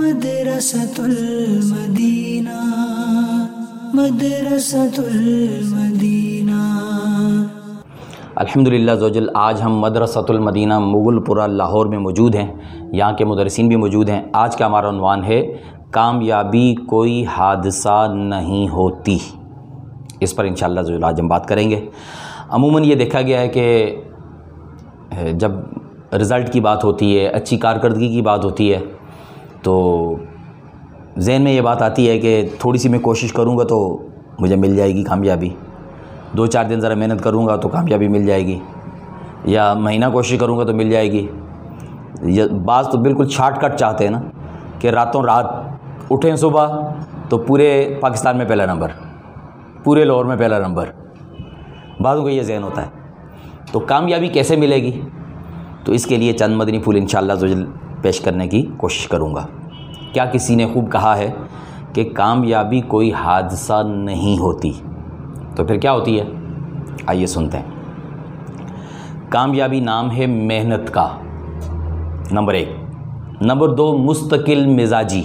مدرسة المدینہ مدرسة المدینہ الحمد للہ زوجل آج ہم مدرسۃ المدینہ مغل پورہ لاہور میں موجود ہیں۔ یہاں کے مدرسین بھی موجود ہیں۔ آج کا ہمارا عنوان ہے، کامیابی کوئی حادثہ نہیں ہوتی۔ اس پر انشاءاللہ شاء آج ہم بات کریں گے۔ عموماً یہ دیکھا گیا ہے کہ، جب رزلٹ کی بات ہوتی ہے، اچھی کارکردگی کی بات ہوتی ہے تو ذہن میں یہ بات آتی ہے کہ تھوڑی سی میں کوشش کروں گا تو مجھے مل جائے گی کامیابی۔ دو چار دن ذرا محنت کروں گا تو کامیابی مل جائے گی۔ یا مہینہ کوشش کروں گا تو مل جائے گی۔ یا بعض تو بالکل شارٹ کٹ چاہتے ہیں نا کہ راتوں رات اٹھیں صبح تو پورے پاکستان میں پہلا نمبر، پورے لاہور میں پہلا نمبر۔ بعضوں کا یہ ذہن ہوتا ہے۔ تو کامیابی کیسے ملے گی؟ تو اس کے لیے چند مدنی پھول ان شاء اللہ پیش کرنے کی کوشش کروں گا۔ کیا کسی نے خوب کہا ہے کہ کامیابی کوئی حادثہ نہیں ہوتی؟ تو پھر کیا ہوتی ہے؟ آئیے سنتے ہیں۔ کامیابی نام ہے محنت کا۔ نمبر ایک۔ نمبر دو، مستقل مزاجی۔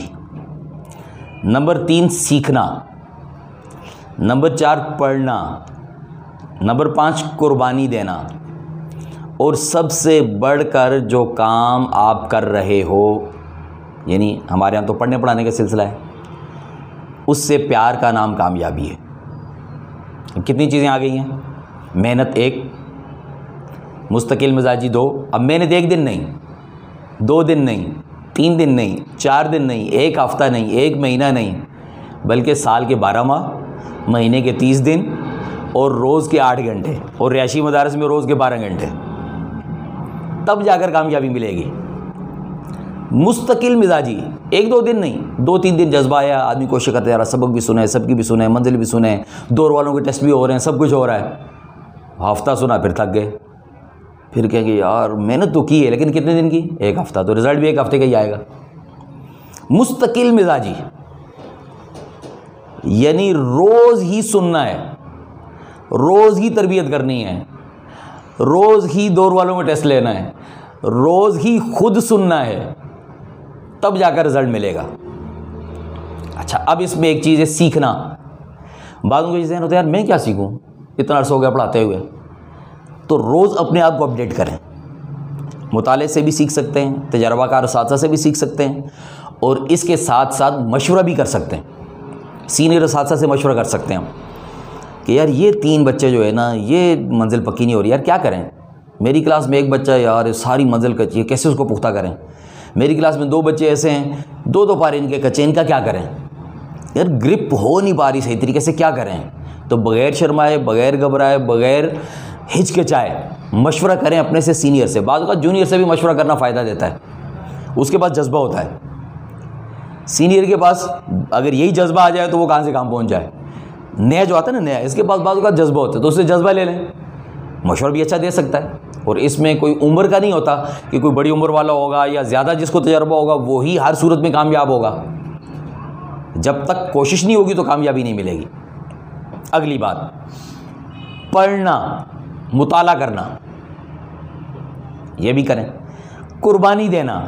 نمبر تین، سیکھنا۔ نمبر چار، پڑھنا۔ نمبر پانچ، قربانی دینا۔ اور سب سے بڑھ کر جو کام آپ کر رہے ہو یعنی ہمارے یہاں تو پڑھنے پڑھانے کا سلسلہ ہے، اس سے پیار کا نام کامیابی ہے۔ کتنی چیزیں آ گئی ہیں؟ محنت ایک، مستقل مزاجی دو۔ اب محنت ایک دن نہیں، دو دن نہیں، تین دن نہیں، چار دن نہیں، ایک ہفتہ نہیں، ایک مہینہ نہیں، بلکہ سال کے بارہ ماہ مہینے کے تیس دن اور روز کے آٹھ گھنٹے۔ اور ریاشی مدارس میں روز کے بارہ گھنٹے۔ تب جا کر کامیابی ملے گی۔ مستقل مزاجی، ایک دو دن نہیں، دو تین دن جذبہ آیا آدمی کوشش کرتے جا رہا سبق بھی سنے سب کی بھی سنے منزل بھی سنے دور والوں کے ٹیسٹ بھی ہو رہے ہیں، سب کچھ ہو رہا ہے۔ ہفتہ سنا، پھر تھک گئے۔ پھر کہیں گے، یار، محنت تو کی ہے، لیکن کتنے دن کی؟ ایک ہفتہ۔ تو رزلٹ بھی ایک ہفتے کا ہی آئے گا۔ مستقل مزاجی یعنی روز ہی سننا ہے، روز ہی تربیت کرنی ہے۔ روز ہی دور والوں کا ٹیسٹ لینا ہے، روز ہی خود سننا ہے، تب جا کر رزلٹ ملے گا۔ اچھا اب اس میں ایک چیز ہے، سیکھنا۔ بعضوں کو یہ ذہن ہوتا ہے یار میں کیا سیکھوں؟ اتنا عرصہ ہو گیا پڑھاتے ہوئے۔ تو روز اپنے آپ کو اپڈیٹ کریں۔ مطالعے سے بھی سیکھ سکتے ہیں، تجربہ کار اساتذہ سے بھی سیکھ سکتے ہیں، اور اس کے ساتھ ساتھ مشورہ بھی کر سکتے ہیں۔ سینئر اساتذہ سے مشورہ کر سکتے ہیں کہ یار یہ تین بچے جو ہے نا، یہ منزل پکی نہیں ہو رہی، یار کیا کریں؟ میری کلاس میں ایک بچہ یار، ساری منزل کچی ہے کیسے اس کو پختہ کریں؟ میری کلاس میں دو بچے ایسے ہیں، دو دو پارے ان کے کچے، ان کا کیا کریں؟ یار گرپ ہو نہیں پا رہی صحیح طریقے سے، کیا کریں؟ تو بغیر شرمائے، بغیر گھبرائے، بغیر ہچکچائے مشورہ کریں اپنے سے سینئر سے۔ بعض اوقات جونیئر سے بھی مشورہ کرنا فائدہ دیتا ہے۔ اس کے پاس جذبہ ہوتا ہے۔ سینئر کے پاس اگر یہی جذبہ آ جائے تو وہ کہاں سے کام پہنچ جائے؟ نیا جو آتا ہے نا، نیا، اس کے پاس بعض اوقات جذبہ ہوتا ہے، تو اس سے جذبہ لے لیں۔ مشورہ بھی اچھا دے سکتا ہے۔ اور اس میں کوئی عمر کا نہیں ہوتا کہ کوئی بڑی عمر والا ہوگا یا زیادہ جس کو تجربہ ہوگا، وہی ہر صورت میں کامیاب ہوگا۔ جب تک کوشش نہیں ہوگی تو کامیابی نہیں ملے گی۔ اگلی بات، پڑھنا، مطالعہ کرنا۔ یہ بھی کریں۔ قربانی دینا۔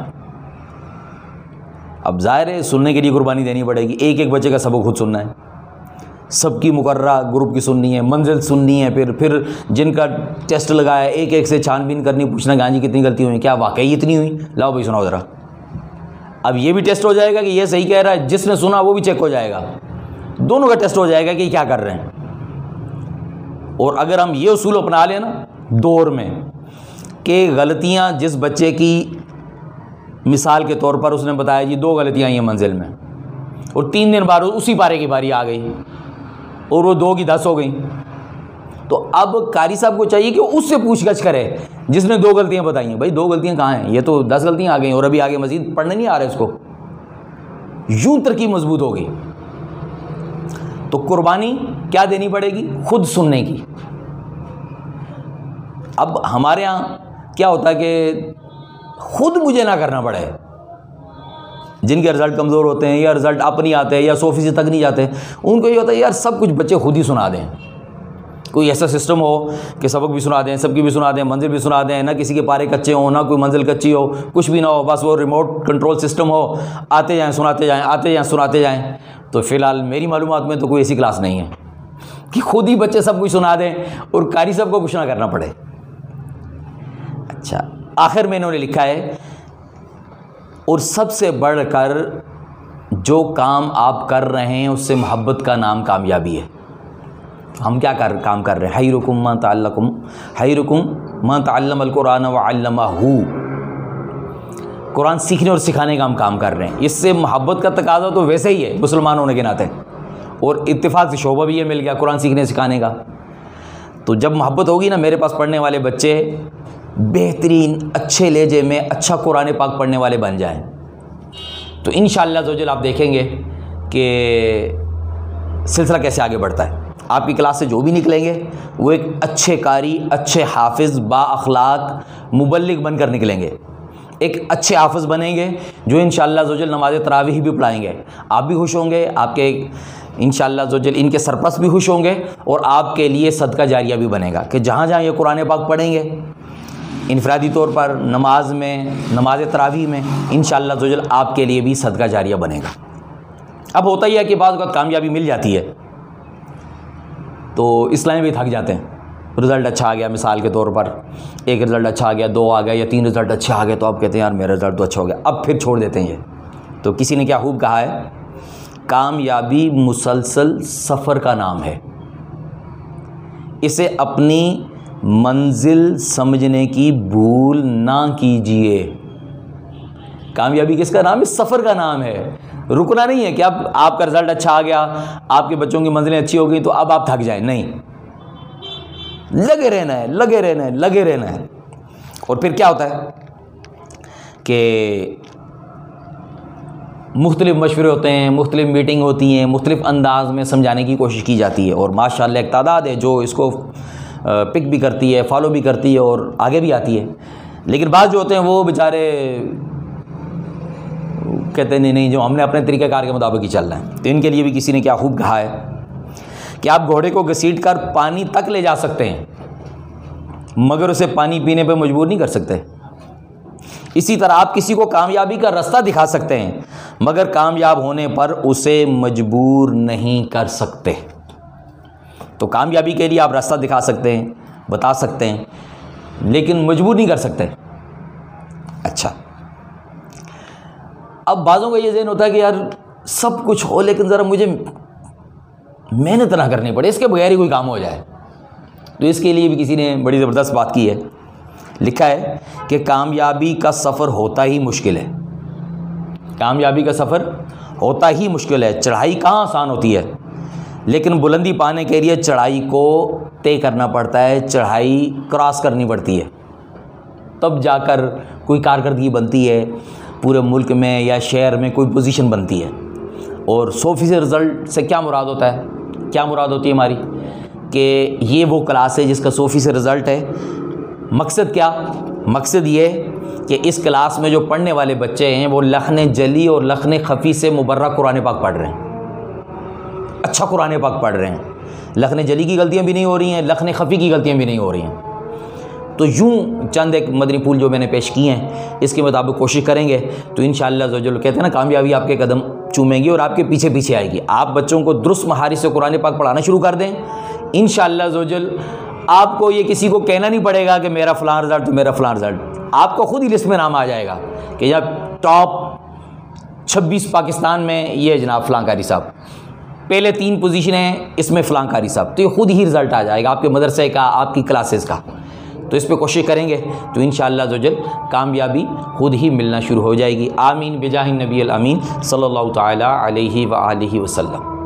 اب ظاہر ہے، سننے کے لیے قربانی دینی پڑے گی۔ ایک ایک بچے کا سبق خود سننا ہے۔ سب کی مقررہ گروپ کی سننی ہے، منزل سننی ہے، پھر پھر جن کا ٹیسٹ لگایا، ایک ایک سے چھان بین کرنی، پوچھنا کہ ہاں جی کتنی غلطی ہوئی؟ کیا واقعی اتنی ہوئی؟ لاؤ بھائی سناؤ ذرا۔ اب یہ بھی ٹیسٹ ہو جائے گا کہ یہ صحیح کہہ رہا ہے، جس نے سنا وہ بھی چیک ہو جائے گا۔ دونوں کا ٹیسٹ ہو جائے گا کہ یہ کیا کر رہے ہیں۔ اور اگر ہم یہ اصول اپنا لیں نا دور میں کہ غلطیاں جس بچے کی مثال کے طور پر اس نے بتایا جی دو غلطیاں ہیں منزل میں۔ اور تین دن بعد اسی پارے کی باری آ گئی۔ اور وہ دو کی دس ہو گئیں۔ تو اب قاری صاحب کو چاہیے کہ اس سے پوچھ گچھ کرے۔ جس نے دو غلطیاں بتائی ہیں۔ بھائی دو غلطیاں کہاں ہیں؟ یہ تو دس غلطیاں آ گئیں اور ابھی آگے مزید پڑھنے نہیں آ رہے اس کو۔ یوں ترکیب مضبوط ہوگی تو قربانی کیا دینی پڑے گی؟ خود سننے کی۔ اب ہمارے یہاں کیا ہوتا ہے کہ خود مجھے نہ کرنا پڑے۔ جن کے رزلٹ کمزور ہوتے ہیں یا رزلٹ اپ نہیں آتے یا سو فیصد تک نہیں جاتے، ان کو یہ ہوتا ہے، یار، سب کچھ بچے خود ہی سنا دیں۔ کوئی ایسا سسٹم ہو کہ سبق بھی سنا دیں، سب کی بھی سنا دیں، منزل بھی سنا دیں، نہ کسی کے پارے کچے ہوں، نہ کوئی منزل کچی ہو، کچھ بھی نہ ہو، بس وہ ریموٹ کنٹرول سسٹم ہو۔ آتے جائیں، سناتے جائیں، آتے جائیں، سناتے جائیں۔ تو فی الحال میری معلومات میں تو کوئی ایسی کلاس نہیں ہے کہ خود ہی بچے سب کچھ سنا دیں اور قاری صاحب کو کچھ نہ کرنا پڑے۔ اچھا آخر میں انہوں نے لکھا ہے اور سب سے بڑھ کر جو کام آپ کر رہے ہیں، اس سے محبت کا نام کامیابی ہے۔ ہم کیا کر کام کر رہے ہیں؟ ہئی رکم ماں تعلقم ہئی رکم ماں تعلم القرآن و علامہ ہو قرآن سیکھنے اور سکھانے کا ہم کام کر رہے ہیں۔ اس سے محبت کا تقاضا تو ویسے ہی ہے، مسلمان ہونے کے ناطے۔ اور اتفاق سے شعبہ بھی یہ مل گیا قرآن سیکھنے، سکھانے کا۔ تو جب محبت ہوگی نا، میرے پاس پڑھنے والے بچے بہترین، اچھے لہجے میں اچھا قرآن پاک پڑھنے والے بن جائیں۔ تو ان شاء اللہ زوجل، آپ دیکھیں گے کہ سلسلہ کیسے آگے بڑھتا ہے۔ آپ کی کلاس سے جو بھی نکلیں گے، وہ ایک اچھے قاری، اچھے حافظ، با اخلاق، مبلغ بن کر نکلیں گے۔ ایک اچھے حافظ بنیں گے، جو ان شاء اللہ زوجل نماز تراویح بھی پڑھائیں گے۔ آپ بھی خوش ہوں گے، آپ کے ان شاء اللہ زوجل ان کے سرپرست بھی خوش ہوں گے اور آپ کے لیے صدقہ جاریہ بھی بنے گا کہ جہاں جہاں یہ قرآن پاک پڑھیں گے۔ انفرادی طور پر نماز میں، نماز تراویح میں ان شاء اللہ آپ کے لیے بھی صدقہ جاریہ بنے گا۔ اب ہوتا ہی ہے کہ بعض اوقات کامیابی مل جاتی ہے۔ تو اسلام بھی تھک جاتے ہیں۔ رزلٹ اچھا آ گیا مثال کے طور پر۔ ایک رزلٹ اچھا آ گیا، دو آ گیا یا تین رزلٹ اچھے آ گئے تو آپ کہتے ہیں، یار میرا رزلٹ تو اچھا ہو گیا۔ اب پھر چھوڑ دیتے ہیں یہ۔ تو کسی نے کیا خوب کہا ہے؟ کامیابی مسلسل سفر کا نام ہے۔ اسے اپنی منزل سمجھنے کی بھول نہ کیجیے کامیابی کس کا نام ہے؟ سفر کا نام ہے۔ رکنا نہیں ہے کہ اب آپ کا رزلٹ اچھا آ گیا، آپ کے بچوں کی منزلیں اچھی ہو گئی تو اب آپ تھک جائیں۔ نہیں۔ لگے رہنا ہے، لگے رہنا ہے، لگے رہنا ہے۔ اور پھر کیا ہوتا ہے؟ کہ مختلف مشورے ہوتے ہیں، مختلف میٹنگ ہوتی ہیں، مختلف انداز میں سمجھانے کی کوشش کی جاتی ہے۔ اور ماشاء اللہ ایک تعداد ہے جو اس کو پک بھی کرتی ہے فالو بھی کرتی ہے اور آگے بھی آتی ہے۔ لیکن بعض جو ہوتے ہیں وہ بیچارے، کہتے ہیں، نہیں نہیں، جو ہم نے اپنے طریقہ کار کے مطابق ہی چل رہے ہیں۔ تو ان کے لیے بھی کسی نے کیا خوب کہا ہے کہ آپ گھوڑے کو گھسیٹ کر پانی تک لے جا سکتے ہیں، مگر اسے پانی پینے پہ مجبور نہیں کر سکتے۔ اسی طرح آپ کسی کو کامیابی کا رستہ دکھا سکتے ہیں، مگر کامیاب ہونے پر اسے مجبور نہیں کر سکتے۔ تو کامیابی کے لیے آپ راستہ دکھا سکتے ہیں، بتا سکتے ہیں، لیکن مجبور نہیں کر سکتے۔ اچھا۔ اب بعضوں کا یہ ذہن ہوتا ہے کہ یار، سب کچھ ہو لیکن ذرا مجھے محنت نہ کرنی پڑے، اس کے بغیر ہی کوئی کام ہو جائے۔ تو اس کے لیے بھی کسی نے بڑی زبردست بات کی ہے۔ لکھا ہے کہ کامیابی کا سفر ہوتا ہی مشکل ہے۔ کامیابی کا سفر ہوتا ہی مشکل ہے۔ چڑھائی کہاں آسان ہوتی ہے؟ لیکن بلندی پانے کے لیے چڑھائی کو طے کرنا پڑتا ہے، چڑھائی کراس کرنی پڑتی ہے۔ تب جا کر کوئی کارکردگی بنتی ہے، پورے ملک میں یا شہر میں کوئی پوزیشن بنتی ہے۔ اور سو فیصد رزلٹ سے کیا مراد ہوتا ہے؟ کیا مراد ہوتی ہے ہماری؟ کہ یہ وہ کلاس ہے جس کا سو فیصد رزلٹ ہے۔ مقصد کیا؟ مقصد یہ کہ اس کلاس میں جو پڑھنے والے بچے ہیں، وہ لکھن جلی اور لکھن خفی سے مبرہ قرآن پاک پڑھ رہے ہیں۔ اچھا قرآن پاک پڑھ رہے ہیں۔ لکھن جلی کی غلطیاں بھی نہیں ہو رہی ہیں لکھن خفی کی غلطیاں بھی نہیں ہو رہی ہیں۔ تو یوں چند ایک مدنی پھول جو میں نے پیش کیے ہیں، اس کے مطابق کوشش کریں گے۔ تو ان شاء اللہ کہتے ہیں نا، کامیابی آپ کے قدم چومیں گی اور آپ کے پیچھے پیچھے آئے گی۔ آپ بچوں کو درست مہاری سے قرآن پاک پڑھانا شروع کر دیں۔ ان شاء اللہ زوجل آپ کو یہ کسی کو کہنا نہیں پڑے گا کہ میرا فلاں رزلٹ تو میرا فلاں رزلٹ۔ آپ کو خود ہی لسٹ میں نام آ جائے گا کہ جب ٹاپ چھبیس پاکستان میں یہ جناب فلاں کاری صاحب۔ پہلے تین پوزیشنیں اس میں فلاں قاری صاحب۔ تو یہ خود ہی رزلٹ آ جائے گا، آپ کے مدرسے کا، آپ کی کلاسز کا۔ تو اس پہ کوشش کریں گے۔ تو ان شاء اللہ کامیابی خود ہی ملنا شروع ہو جائے گی۔ آمین۔ بجاہ نبی الامین، صلی اللہ تعالیٰ علیہ و وسلم۔